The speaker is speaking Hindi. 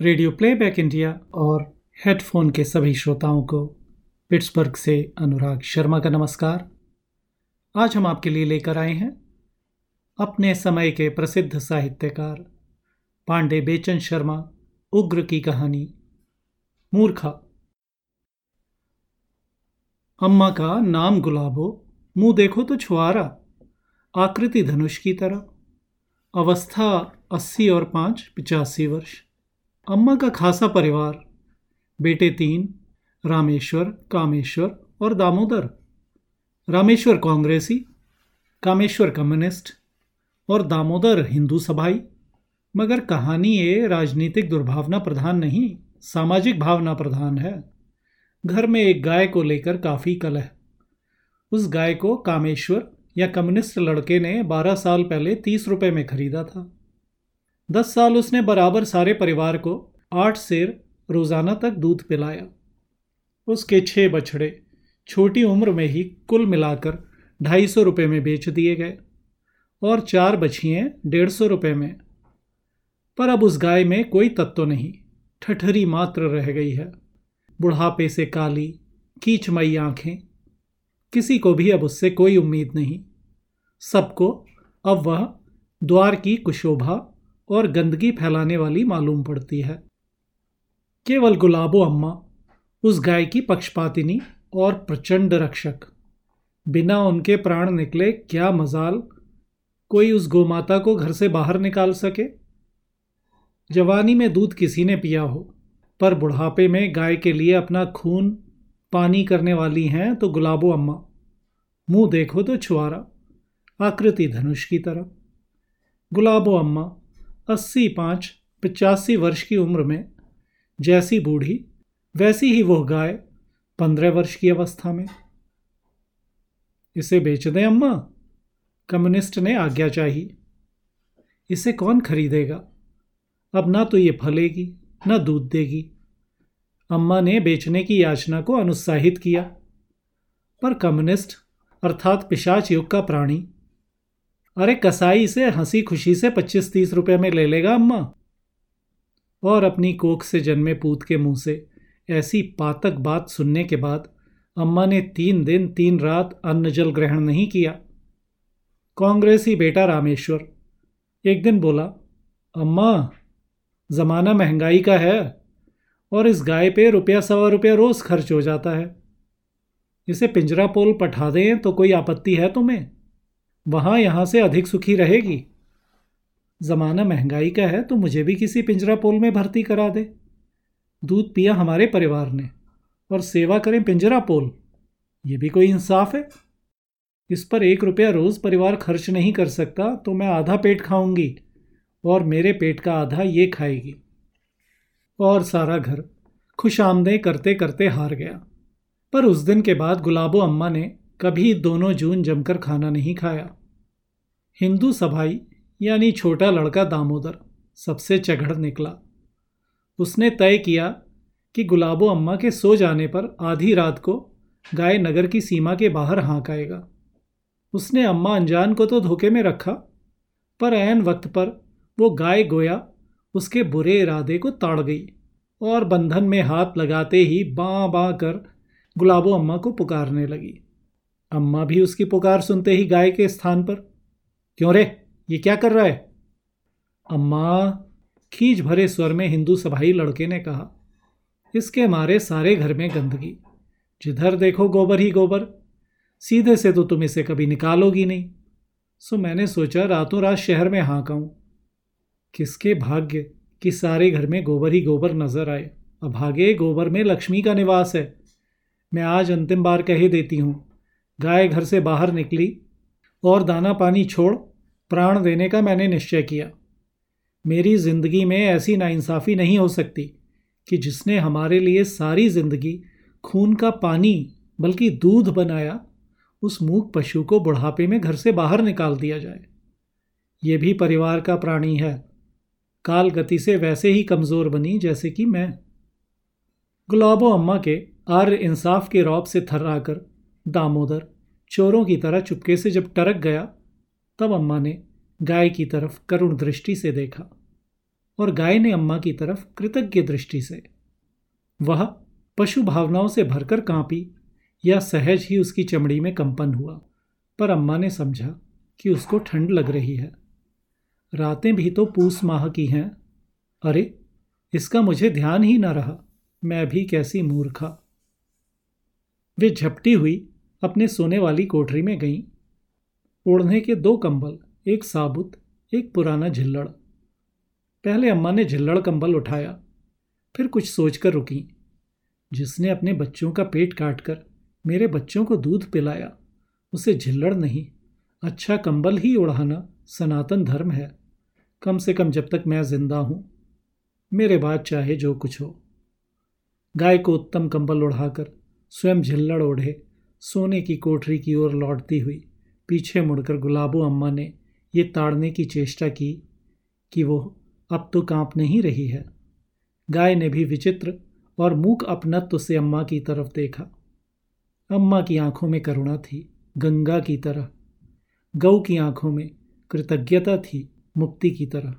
रेडियो प्लेबैक इंडिया और हेडफोन के सभी श्रोताओं को पिट्सबर्ग से अनुराग शर्मा का नमस्कार। आज हम आपके लिए लेकर आए हैं अपने समय के प्रसिद्ध साहित्यकार पांडे बेचन शर्मा, उग्र की कहानी, मूर्खा। अम्मा का नाम गुलाबो, मुँह देखो तो छुआरा, आकृति धनुष की तरह, अवस्था अस्सी और पाँच, पिचासी वर्ष। अम्मा का खासा परिवार, बेटे तीन, रामेश्वर, कामेश्वर और दामोदर। रामेश्वर कांग्रेसी, कामेश्वर कम्युनिस्ट और दामोदर हिंदू सभाई। मगर कहानी ये राजनीतिक दुर्भावना प्रधान नहीं, सामाजिक भावना प्रधान है। घर में एक गाय को लेकर काफ़ी कलह। उस गाय को कामेश्वर या कम्युनिस्ट लड़के ने बारह साल पहले तीस रुपए में खरीदा था। दस साल उसने बराबर सारे परिवार को आठ सेर रोज़ाना तक दूध पिलाया। उसके छह बछड़े छोटी उम्र में ही कुल मिलाकर ढाई सौ रुपये में बेच दिए गए और चार बछिए डेढ़ सौ रुपये में। पर अब उस गाय में कोई तत्व नहीं, ठठरी मात्र रह गई है। बुढ़ापे से काली कीचमई आँखें, किसी को भी अब उससे कोई उम्मीद नहीं। सबको अब वह द्वार की कुशोभा और गंदगी फैलाने वाली मालूम पड़ती है। केवल गुलाबो अम्मा, उस गाय की पक्षपातिनी और प्रचंड रक्षक। बिना उनके प्राण निकले क्या मजाल, कोई उस गोमाता को घर से बाहर निकाल सके? जवानी में दूध किसी ने पिया हो, पर बुढ़ापे में गाय के लिए अपना खून पानी करने वाली हैं तो गुलाबो अम्मा। मुँह देखो तो छुआरा, आकृति धनुष की तरह। गुलाबो अम्मा अस्सी पाँच, पचासी वर्ष की उम्र में जैसी बूढ़ी, वैसी ही वह गाय पंद्रह वर्ष की अवस्था में। इसे बेच दें अम्मा, कम्युनिस्ट ने आज्ञा चाही। इसे कौन खरीदेगा? अब ना तो ये फलेगी, न दूध देगी। अम्मा ने बेचने की याचना को अनुत्साहित किया। पर कम्युनिस्ट, अर्थात पिशाच युग का प्राणी अरे कसाई से, हँसी खुशी से पच्चीस तीस रुपए में ले लेगा अम्मा। और अपनी कोख से जन्मे पूत के मुँह से ऐसी पातक बात सुनने के बाद अम्मा ने तीन दिन, तीन रात अन्न जल ग्रहण नहीं किया। कांग्रेसी बेटा रामेश्वर एक दिन बोला, अम्मा, ज़माना महँगाई का है और इस गाय पे रुपया सवा रुपया रोज़ खर्च हो जाता है। इसे पिंजरा पोल पठा दें तो कोई आपत्ति है तुम्हें? वहाँ यहाँ से अधिक सुखी रहेगी। ज़माना महँगाई का है तो मुझे भी किसी पिंजरा पोल में भर्ती करा दे। दूध पिया हमारे परिवार ने, और सेवा करें पिंजरा पोल। ये भी कोई इंसाफ है? इस पर एक रुपया रोज़ परिवार खर्च नहीं कर सकता तो मैं आधा पेट खाऊँगी, और मेरे पेट का आधा ये खाएगी। और सारा घर खुश आमदें करते करते हार गया। पर उस दिन के बाद गुलाबो अम्मा ने कभी दोनों जून जमकर खाना नहीं खाया। हिंदू सभाई, यानी छोटा लड़का दामोदर, सबसे चढ़ निकला। उसने तय किया कि गुलाबो अम्मा के सो जाने पर आधी रात को गाय नगर की सीमा के बाहर हाँक आएगा। उसने अम्मा अनजान को तो धोखे में रखा, पर ऐन वक्त पर वो गाय गोया, उसके बुरे इरादे को ताड़ गई और बंधन में हाथ लगाते ही बाँ बाँ कर गुलाबो अम्मा को पुकारने लगी। अम्मा भी उसकी पुकार सुनते ही गाय के स्थान पर, क्यों रे? ये क्या कर रहा है? अम्मा खींच भरे स्वर में हिंदू सभाई लड़के ने कहा, इसके मारे सारे घर में गंदगी। जिधर देखो गोबर ही गोबर, सीधे से तो तुम इसे कभी निकालोगी नहीं। सो मैंने सोचा रातों रात शहर में हाँकाऊँ किसके भाग्य कि सारे घर में गोबर ही गोबर नज़र आए। अभागे गोबर में लक्ष्मी का निवास है। मैं आज अंतिम बार कह देती हूँ। गाय घर से बाहर निकली और दाना पानी छोड़ प्राण देने का मैंने निश्चय किया। मेरी ज़िंदगी में ऐसी नाइंसाफ़ी नहीं हो सकती कि जिसने हमारे लिए सारी ज़िंदगी खून का पानी बल्कि दूध बनाया, उस मूक पशु को बुढ़ापे में घर से बाहर निकाल दिया जाए। ये भी परिवार का प्राणी है। काल गति से वैसे ही कमज़ोर बनी जैसे कि मैं। गुलाबो अम्मा के आर्य इंसाफ के रौब से थर्राकर दामोदर चोरों की तरह चुपके से जब टरक गया, तब अम्मा ने गाय की तरफ़ करुण दृष्टि से देखा और गाय ने अम्मा की तरफ़ कृतज्ञ दृष्टि से। वह पशु भावनाओं से भरकर कांपी या सहज ही उसकी चमड़ी में कंपन हुआ, पर अम्मा ने समझा कि उसको ठंड लग रही है। रातें भी तो पूस माह की हैं। अरे, इसका मुझे ध्यान ही ना रहा, मैं भी कैसी मूर्खा। वे झपटी हुई अपने सोने वाली कोठरी में गईं। ओढ़ने के दो कंबल, एक साबुत, एक पुराना झिल्लड़। पहले अम्मा ने झिल्लड़ कंबल उठाया, फिर कुछ सोचकर रुकी। जिसने अपने बच्चों का पेट काटकर मेरे बच्चों को दूध पिलाया, उसे झिल्लड़ नहीं अच्छा कंबल ही उड़ाना सनातन धर्म है। कम से कम जब तक मैं ज़िंदा हूँ, मेरे बाद चाहे जो कुछ हो। गाय को उत्तम कंबल उड़ाकर स्वयं झिल्लड़ ओढ़े सोने की कोठरी की ओर लौटती हुई पीछे मुड़कर गुलाबो अम्मा ने ये ताड़ने की चेष्टा की कि वो अब तो काँप नहीं रही है। गाय ने भी विचित्र और मूक अपनत्व से अम्मा की तरफ़ देखा। अम्मा की आँखों में करुणा थी, गंगा की तरह। गऊ की आँखों में कृतज्ञता थी, मुक्ति की तरह।